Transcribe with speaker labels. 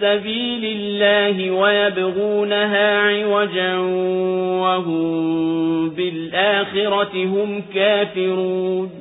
Speaker 1: سبيل الله ويبغونها عوجا وهم بالآخرة هم كافرون.